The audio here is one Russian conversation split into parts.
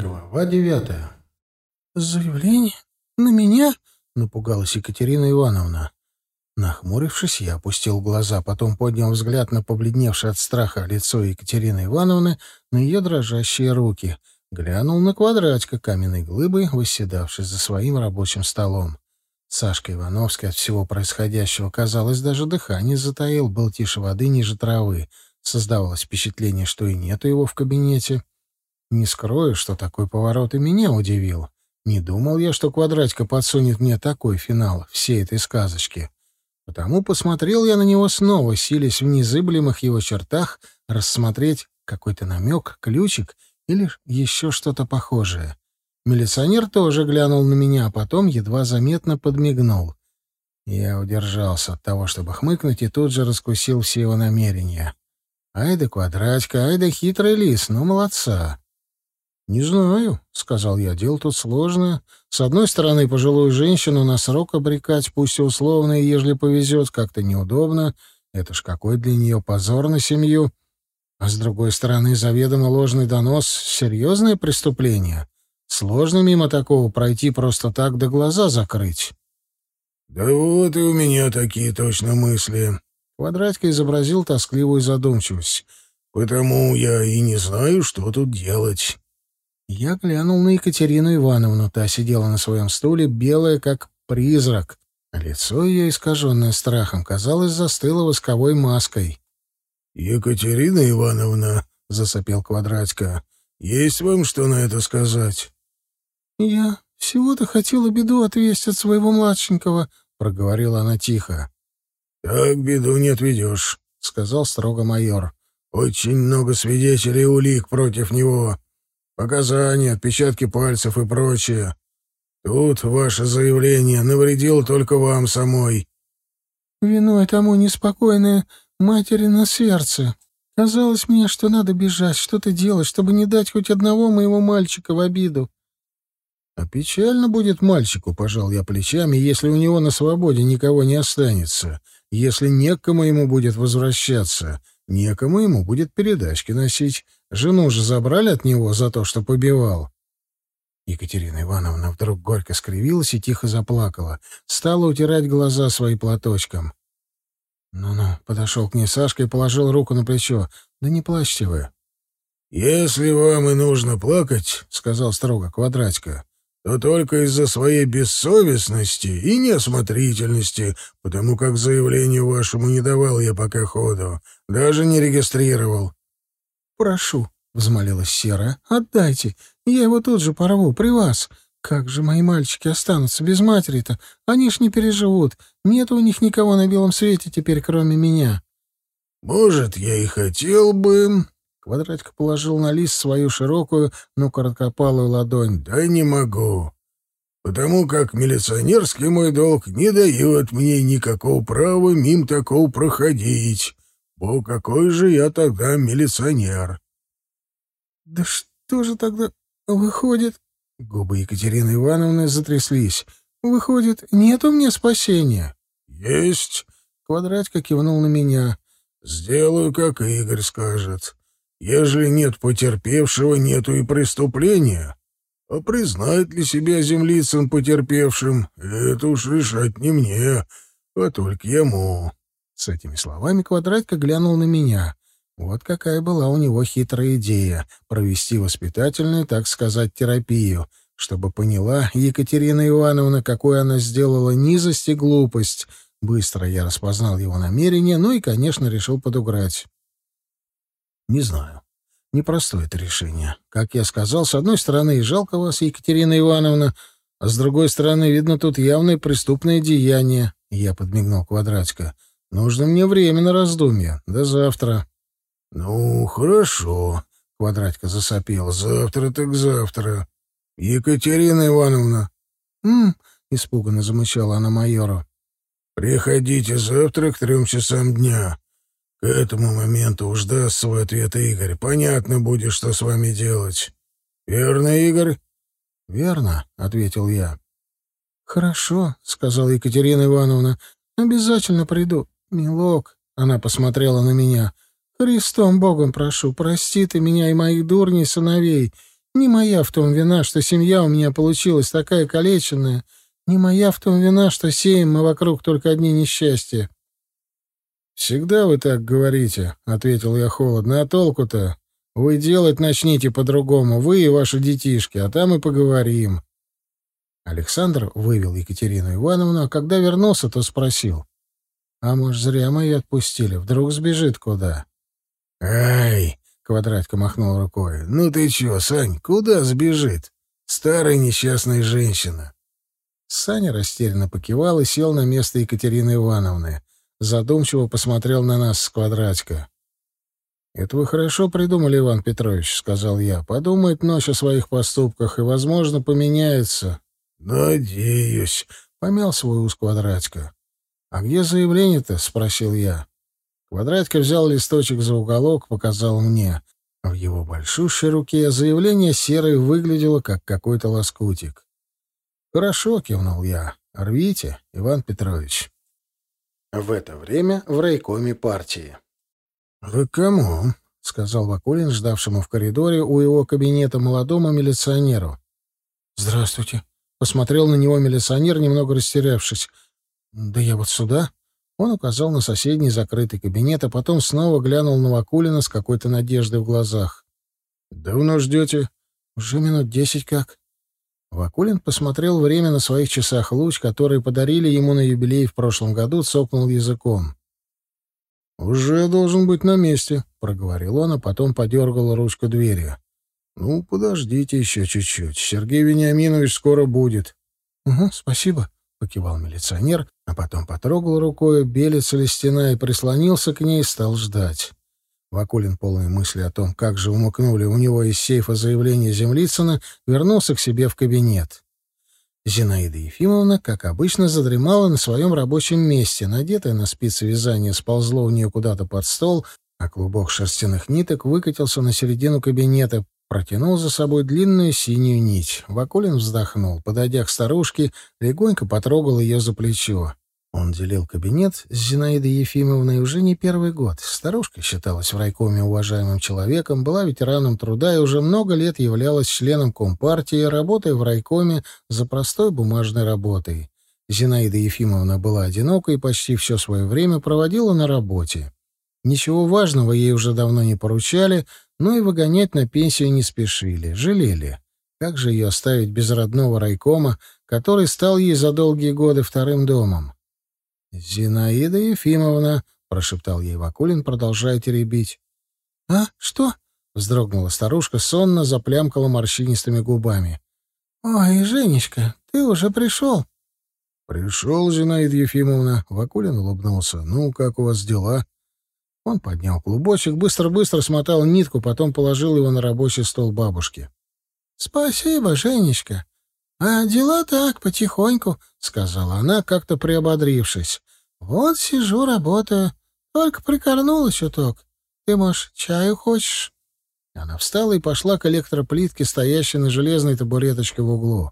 Глава девятая. «Заявление? На меня?» — напугалась Екатерина Ивановна. Нахмурившись, я опустил глаза, потом поднял взгляд на побледневшее от страха лицо Екатерины Ивановны, на ее дрожащие руки, глянул на квадратика каменной глыбы, восседавший за своим рабочим столом. Сашка Ивановский от всего происходящего, казалось, даже дыхание затаил, был тише воды ниже травы. Создавалось впечатление, что и нету его в кабинете. Не скрою, что такой поворот и меня удивил. Не думал я, что Квадратика подсунет мне такой финал всей этой сказочки. Потому посмотрел я на него снова, силясь в незыблемых его чертах рассмотреть какой-то намек, ключик или еще что-то похожее. Милиционер тоже глянул на меня, а потом едва заметно подмигнул. Я удержался от того, чтобы хмыкнуть, и тут же раскусил все его намерения. Ай да квадратика, ай хитрый лис, ну молодца. «Не знаю», — сказал я, — «дело тут сложное. С одной стороны, пожилую женщину на срок обрекать, пусть и условно, и ежели повезет, как-то неудобно. Это ж какой для нее позор на семью. А с другой стороны, заведомо ложный донос — серьезное преступление. Сложно мимо такого пройти просто так до глаза закрыть». «Да вот и у меня такие точно мысли». Квадратька изобразил тоскливую задумчивость. «Потому я и не знаю, что тут делать». Я глянул на Екатерину Ивановну. Та сидела на своем стуле, белая, как призрак. Лицо ее, искаженное страхом, казалось, застыло восковой маской. «Екатерина Ивановна», — засопел Квадратька, — «есть вам что на это сказать?» «Я всего-то хотела беду отвести от своего младшенького», — проговорила она тихо. «Так беду не отведешь», — сказал строго майор. «Очень много свидетелей и улик против него. Показания, отпечатки пальцев и прочее. Тут ваше заявление навредило только вам самой. Виной тому неспокойное матери на сердце. Казалось мне, что надо бежать, что-то делать, чтобы не дать хоть одного моего мальчика в обиду. А печально будет мальчику, пожал я плечами, если у него на свободе никого не останется, если некому ему будет возвращаться, некому ему будет передачки носить. Жену же забрали от него за то, что побивал. Екатерина Ивановна вдруг горько скривилась и тихо заплакала. Стала утирать глаза свои платочком. «Ну-ну», — подошел к ней Сашка и положил руку на плечо. «Да не плачьте вы». «Если вам и нужно плакать», — сказал строго Квадратика, то только из-за своей бессовестности и неосмотрительности, потому как заявлению вашему не давал я пока ходу, даже не регистрировал. «Прошу», — взмолилась Сера, — «отдайте. Я его тут же порву, при вас. Как же мои мальчики останутся без матери-то? Они ж не переживут. Нет у них никого на белом свете теперь, кроме меня». «Может, я и хотел бы...» Квадратик положил на лист свою широкую, но короткопалую ладонь. «Да не могу. Потому как милиционерский мой долг не дает мне никакого права мим такого проходить. Бо какой же я тогда милиционер? Да что же тогда выходит? Губы Екатерины Ивановны затряслись. Выходит, нет у меня спасения. Есть. Квадратика кивнул на меня. Сделаю, как Игорь скажет. Ежели нет потерпевшего, нету и преступления. А признает ли себя землицам потерпевшим, это уж решать не мне, а только ему. С этими словами Квадратка глянул на меня. Вот какая была у него хитрая идея — провести воспитательную, так сказать, терапию, чтобы поняла Екатерина Ивановна, какую она сделала низость и глупость. Быстро я распознал его намерение, ну и, конечно, решил подуграть. Не знаю. Непростое это решение. Как я сказал, с одной стороны, и жалко вас, Екатерина Ивановна, а с другой стороны, видно, тут явное преступное деяние. Я подмигнул Квадратика. Нужно мне время на раздумье. До завтра. — Ну, хорошо, — Квадратика засопел. — Завтра так завтра. Екатерина Ивановна. — М, — испуганно замычала она майору. — Приходите завтра к трем часам дня. К этому моменту уж даст свой ответ Игорь. Понятно будет, что с вами делать. Верно, Игорь? — Верно, — ответил я. — Хорошо, — сказала Екатерина Ивановна. — Обязательно приду. «Милок», — она посмотрела на меня, — «Христом Богом прошу, прости ты меня и моих дурней сыновей. Не моя в том вина, что семья у меня получилась такая калеченная. Не моя в том вина, что сеем мы вокруг только одни несчастья. «Всегда вы так говорите», — ответил я холодно. «А толку-то? Вы делать начните по-другому, вы и ваши детишки, а там и поговорим». Александр вывел Екатерину Ивановну, а когда вернулся, то спросил. «А может, зря мы ее отпустили? Вдруг сбежит куда?» «Ай!» — Квадратка махнул рукой. «Ну ты чё, Сань, куда сбежит? Старая несчастная женщина». Саня растерянно покивал и сел на место Екатерины Ивановны. Задумчиво посмотрел на нас с Квадратика. «Это вы хорошо придумали, Иван Петрович», — сказал я. «Подумает ночь о своих поступках и, возможно, поменяется». «Надеюсь», — помял свой ус Квадратика. «А где заявление-то?» — спросил я. Квадратка взял листочек за уголок, показал мне. В его большущей руке заявление серой выглядело, как какой-то лоскутик. «Хорошо», — кивнул я. «Рвите, Иван Петрович». В это время в райкоме партии. «Вы кому?» — сказал Вакулин, ждавшему в коридоре у его кабинета молодому милиционеру. «Здравствуйте», Посмотрел на него милиционер, немного растерявшись. «Да я вот сюда». Он указал на соседний закрытый кабинет, а потом снова глянул на Вакулина с какой-то надеждой в глазах. «Давно ждете?» «Уже минут десять как». Вакулин посмотрел время на своих часах луч, которые подарили ему на юбилей в прошлом году, цокнул языком. «Уже должен быть на месте», — проговорил он, а потом подергал ручку двери. «Ну, подождите еще чуть-чуть. Сергей Вениаминович скоро будет». «Угу, спасибо», — покивал милиционер, а потом потрогал рукой белец или стена и прислонился к ней стал ждать. Вакулин, полный мысли о том, как же умыкнули у него из сейфа заявление Землицына, вернулся к себе в кабинет. Зинаида Ефимовна, как обычно, задремала на своем рабочем месте. Надетая на спицы вязания сползло у нее куда-то под стол, а клубок шерстяных ниток выкатился на середину кабинета, Протянул за собой длинную синюю нить. Вакулин вздохнул. Подойдя к старушке, легонько потрогал ее за плечо. Он делил кабинет с Зинаидой Ефимовной уже не первый год. Старушка считалась в райкоме уважаемым человеком, была ветераном труда и уже много лет являлась членом Компартии, работая в райкоме за простой бумажной работой. Зинаида Ефимовна была одинока и почти все свое время проводила на работе. Ничего важного ей уже давно не поручали, но и выгонять на пенсию не спешили, жалели. Как же ее оставить без родного райкома, который стал ей за долгие годы вторым домом? «Зинаида Ефимовна», — прошептал ей Вакулин, продолжая теребить. «А, что?» — вздрогнула старушка, сонно заплямкала морщинистыми губами. «Ой, Женечка, ты уже пришел?» «Пришел, Зинаида Ефимовна», — Вакулин улыбнулся. «Ну, как у вас дела?» Он поднял клубочек, быстро-быстро смотал нитку, потом положил его на рабочий стол бабушки. — Спасибо, Женечка. А дела так, потихоньку, — сказала она, как-то приободрившись. — Вот сижу, работаю. Только прикорнула чуток. Ты, может, чаю хочешь? Она встала и пошла к электроплитке, стоящей на железной табуреточке в углу.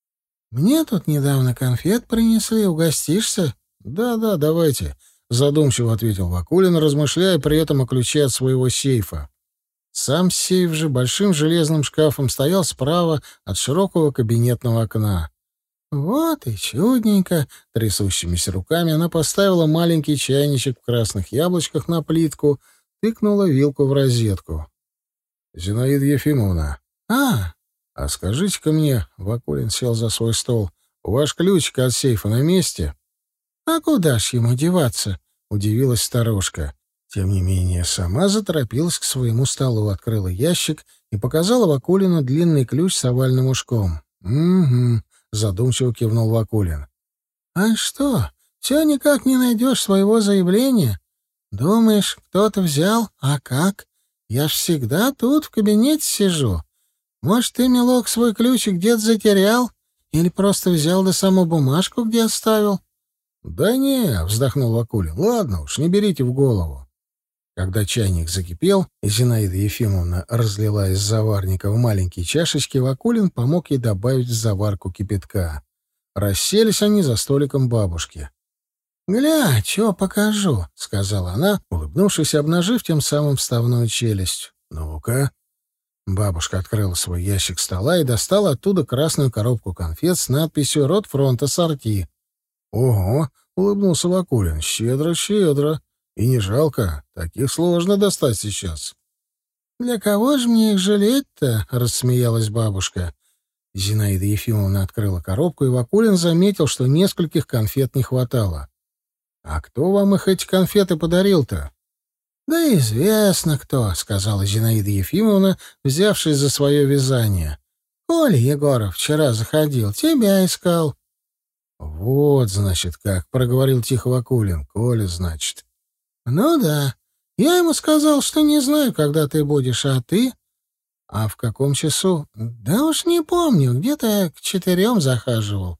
— Мне тут недавно конфет принесли, угостишься? Да, — Да-да, давайте. — задумчиво ответил Вакулин, размышляя при этом о ключе от своего сейфа. Сам сейф же большим железным шкафом стоял справа от широкого кабинетного окна. «Вот и чудненько!» — трясущимися руками она поставила маленький чайничек в красных яблочках на плитку, тыкнула вилку в розетку. «Зинаида Ефимовна». «А?» «А скажите-ка мне...» — Вакулин сел за свой стол. «Ваш ключик от сейфа на месте?» «А куда ж ему деваться?» — удивилась старушка. Тем не менее, сама заторопилась к своему столу, открыла ящик и показала Вакулину длинный ключ с овальным ушком. «Угу», — задумчиво кивнул Вакулин. «А что, все никак не найдешь своего заявления? Думаешь, кто-то взял? А как? Я ж всегда тут в кабинете сижу. Может, ты, милок, свой ключик где-то затерял? Или просто взял да саму бумажку где оставил?» «Да не», — вздохнул Вакулин, — «ладно уж, не берите в голову». Когда чайник закипел, и Зинаида Ефимовна разлила из заварника в маленькие чашечки, Вакулин помог ей добавить в заварку кипятка. Расселись они за столиком бабушки. «Гля, чё покажу», — сказала она, улыбнувшись, обнажив тем самым вставную челюсть. «Ну-ка». Бабушка открыла свой ящик стола и достала оттуда красную коробку конфет с надписью «Рот фронта сорти». «Ого!» — улыбнулся Вакулин. «Щедро, щедро. И не жалко. Таких сложно достать сейчас». «Для кого же мне их жалеть-то?» — рассмеялась бабушка. Зинаида Ефимовна открыла коробку, и Вакулин заметил, что нескольких конфет не хватало. «А кто вам их эти конфеты подарил-то?» «Да известно кто», — сказала Зинаида Ефимовна, взявшись за свое вязание. «Коля Егоров вчера заходил, тебя искал». «Вот, значит, как», — проговорил тихо Вакулин. «Коля, значит». «Ну да. Я ему сказал, что не знаю, когда ты будешь, а ты...» «А в каком часу?» «Да уж не помню. Где-то к четырем захаживал».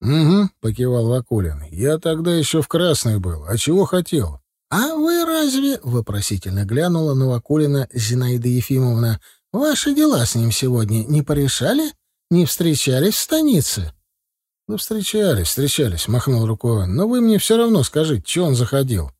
«Угу», — покивал Вакулин. «Я тогда еще в красной был. А чего хотел?» «А вы разве...» — вопросительно глянула на Вакулина Зинаида Ефимовна. «Ваши дела с ним сегодня не порешали? Не встречались в станице?» «Ну, встречались, встречались», — махнул рукой. «Но вы мне все равно скажите, что он заходил?»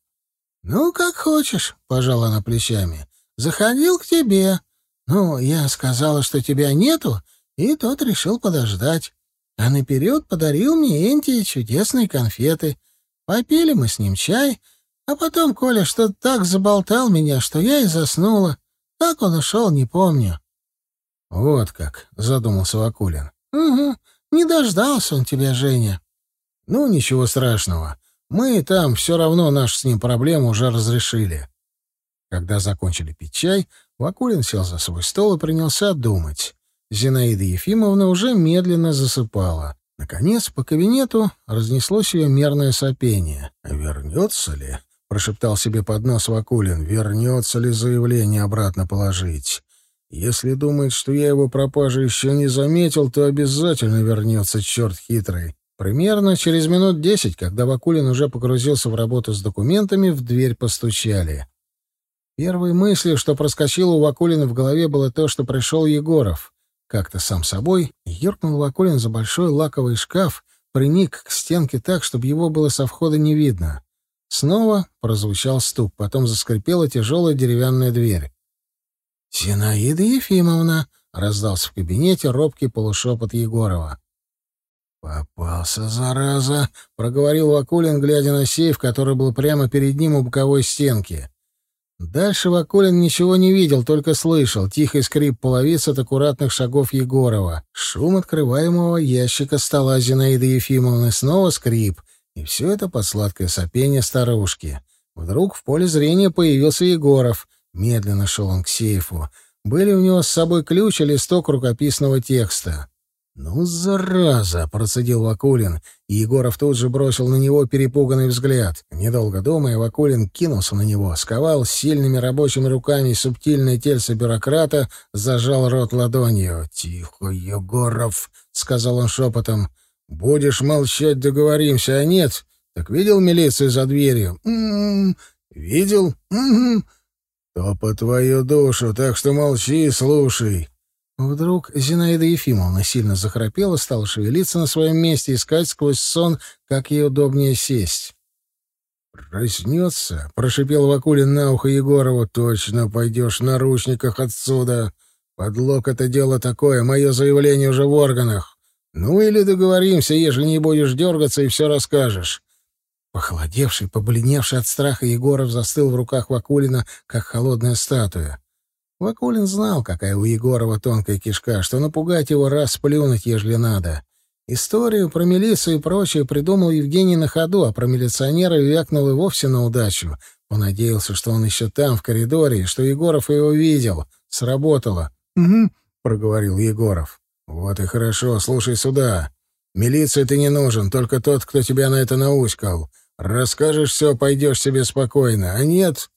«Ну, как хочешь», — пожала она плечами. «Заходил к тебе. Ну, я сказала, что тебя нету, и тот решил подождать. А наперед подарил мне эти чудесные конфеты. Попили мы с ним чай, а потом Коля что-то так заболтал меня, что я и заснула. Как он ушел, не помню. — Вот как, — задумался Вакулин. — Угу, не дождался он тебя, Женя. — Ну, ничего страшного. Мы там все равно нашу с ним проблему уже разрешили. Когда закончили пить чай, Вакулин сел за свой стол и принялся думать. Зинаида Ефимовна уже медленно засыпала. Наконец, по кабинету разнеслось ее мерное сопение. «Вернется ли?» прошептал себе под нос Вакулин. Вернется ли заявление обратно положить? Если думает, что я его пропажи еще не заметил, то обязательно вернется, черт хитрый. Примерно через минут десять, когда Вакулин уже погрузился в работу с документами, в дверь постучали. Первой мыслью, что проскочило у Вакулина в голове, было то, что пришел Егоров. Как-то сам собой юркнул Вакулин за большой лаковый шкаф, приник к стенке так, чтобы его было со входа не видно. Снова прозвучал стук, потом заскрипела тяжелая деревянная дверь. «Зинаида Ефимовна!» — раздался в кабинете робкий полушепот Егорова. «Попался, зараза!» — проговорил Вакулин, глядя на сейф, который был прямо перед ним у боковой стенки. Дальше Вакулин ничего не видел, только слышал тихий скрип половиц от аккуратных шагов Егорова, шум открываемого ящика стола Зинаиды Ефимовны, снова скрип, и все это под сладкое сопение старушки. Вдруг в поле зрения появился Егоров. Медленно шел он к сейфу. Были у него с собой ключ и листок рукописного текста. «Ну, зараза!» — процедил Вакулин, и Егоров тут же бросил на него перепуганный взгляд. Недолго думая, Вакулин кинулся на него, сковал сильными рабочими руками субтильное тельце бюрократа, зажал рот ладонью. «Тихо, Егоров!» — сказал он шепотом. Будешь молчать, договоримся, а нет, так видел милицию за дверью? М-м-м. Видел? М-м-м. То по твою душу, так что молчи и слушай. Вдруг Зинаида Ефимовна сильно захрапела, стала шевелиться на своем месте, искать сквозь сон, как ей удобнее сесть. «Проснется», — прошипел Вакулин на ухо Егорову, — «точно пойдешь в наручниках отсюда. Подлог — это дело такое, мое заявление уже в органах. Ну или договоримся, ежели не будешь дергаться и все расскажешь. Похолодевший, побледневший от страха, Егоров застыл в руках Вакулина, как холодная статуя. Вакулин знал, какая у Егорова тонкая кишка, что напугать его раз плюнуть, ежели надо. Историю про милицию и прочее придумал Евгений на ходу, а про милиционера вякнул и вовсе на удачу. Он надеялся, что он еще там, в коридоре, и что Егоров его видел. Сработало. «Угу», — проговорил Егоров. «Вот и хорошо, слушай сюда. Милиции ты не нужен, только тот, кто тебя на это науськал. Расскажешь все, пойдешь себе спокойно, а нет...»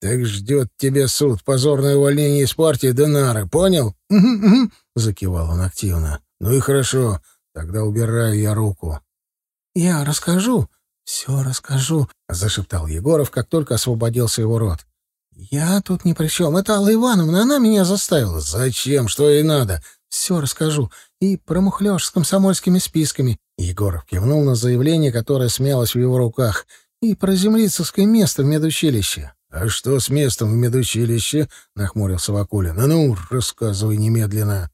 «Так ждет тебе суд, позорное увольнение из партии Денары, понял?» закивал он активно. «Ну и хорошо, тогда убираю я руку». «Я расскажу, все расскажу», — зашептал Егоров, как только освободился его рот. «Я тут ни при чем. Это Алла Ивановна, она меня заставила». «Зачем? Что ей надо? Все расскажу. И про мухлёж с комсомольскими списками. Егоров кивнул на заявление, которое смялось в его руках. И про землицевское место в медучилище. «А что с местом в медучилище?» — нахмурился Вакулин. «А ну, рассказывай немедленно».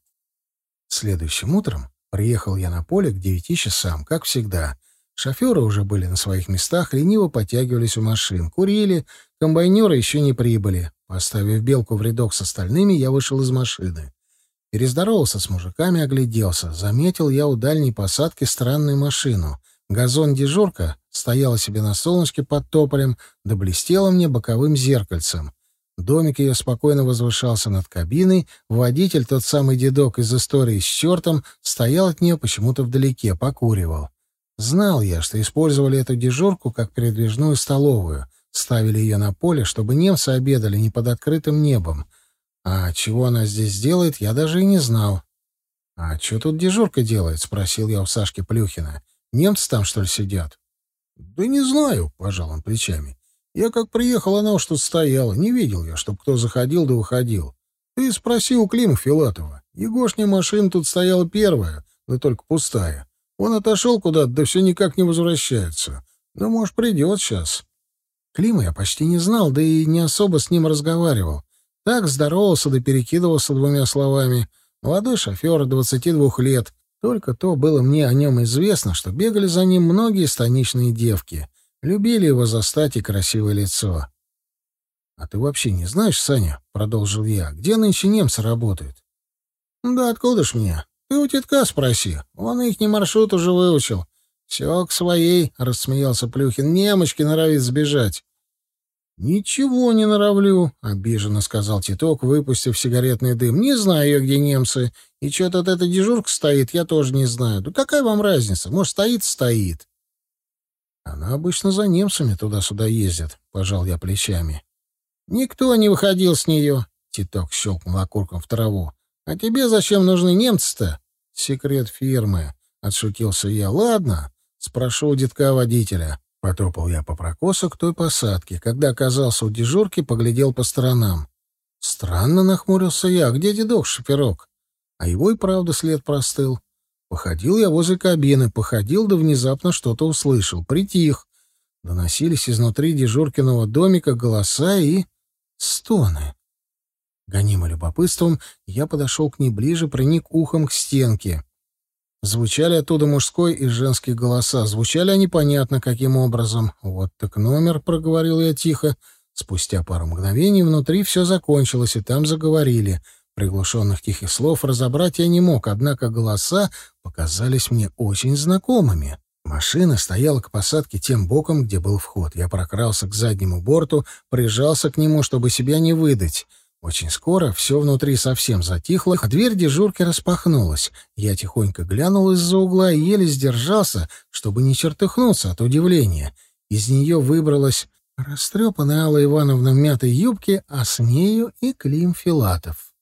Следующим утром приехал я на поле к девяти часам, как всегда. Шоферы уже были на своих местах, лениво подтягивались у машин, курили, комбайнеры еще не прибыли. Поставив белку в рядок с остальными, я вышел из машины. Перездоровался с мужиками, огляделся. Заметил я у дальней посадки странную машину. Газон-дежурка стояла себе на солнышке под тополем, да блестела мне боковым зеркальцем. Домик ее спокойно возвышался над кабиной, водитель, тот самый дедок из истории с чертом, стоял от нее почему-то вдалеке, покуривал. Знал я, что использовали эту дежурку как передвижную столовую, ставили ее на поле, чтобы немцы обедали не под открытым небом. А чего она здесь делает, я даже и не знал. — А что тут дежурка делает? — спросил я у Сашки Плюхина. — Немцы там, что ли, сидят? — Да не знаю, — пожал он плечами. — Я как приехал, она уж тут стояла. Не видел я, чтоб кто заходил да выходил. Ты спроси у Клима Филатова. Егошня машина тут стояла первая, да только пустая. Он отошел куда-то, да все никак не возвращается. Ну, может, придет сейчас. Клима я почти не знал, да и не особо с ним разговаривал. Так здоровался да перекидывался двумя словами. Молодой шофер, двадцати двух лет. Только то было мне о нем известно, что бегали за ним многие станичные девки. Любили его застать и красивое лицо. — А ты вообще не знаешь, Саня, — продолжил я, — где нынче немцы работают? — Да откуда ж мне? Ты у тетка спроси. Он их не маршрут уже выучил. Все к своей, — рассмеялся Плюхин. Немочки норовит сбежать. «Ничего не норовлю», — обиженно сказал Титок, выпустив сигаретный дым. «Не знаю я, где немцы. И что тут эта дежурка стоит, я тоже не знаю. Да какая вам разница? Может, стоит — стоит». «Она обычно за немцами туда-сюда ездит», — пожал я плечами. «Никто не выходил с нее», — Титок щелкнул окурком в траву. «А тебе зачем нужны немцы-то?» «Секрет фирмы», — отшутился я. «Ладно, спрошу у детка-водителя». Потопал я по прокосу к той посадке. Когда оказался у дежурки, поглядел по сторонам. Странно нахмурился я. Где дедок-шоферок? А его и правда след простыл. Походил я возле кабины, походил, да внезапно что-то услышал. Притих. Доносились изнутри дежуркиного домика голоса и... стоны. Гонимый любопытством, я подошел к ней ближе, проник ухом к стенке. Звучали оттуда мужской и женский голоса. Звучали они понятно, каким образом. «Вот так номер», — проговорил я тихо. Спустя пару мгновений внутри все закончилось, и там заговорили. Приглушенных тихих слов разобрать я не мог, однако голоса показались мне очень знакомыми. Машина стояла к посадке тем боком, где был вход. Я прокрался к заднему борту, прижался к нему, чтобы себя не выдать. Очень скоро все внутри совсем затихло, а дверь дежурки распахнулась. Я тихонько глянул из-за угла и еле сдержался, чтобы не чертыхнуться от удивления. Из нее выбралась растрепанная Алла Ивановна в мятой юбке, а с нею и Клим Филатов.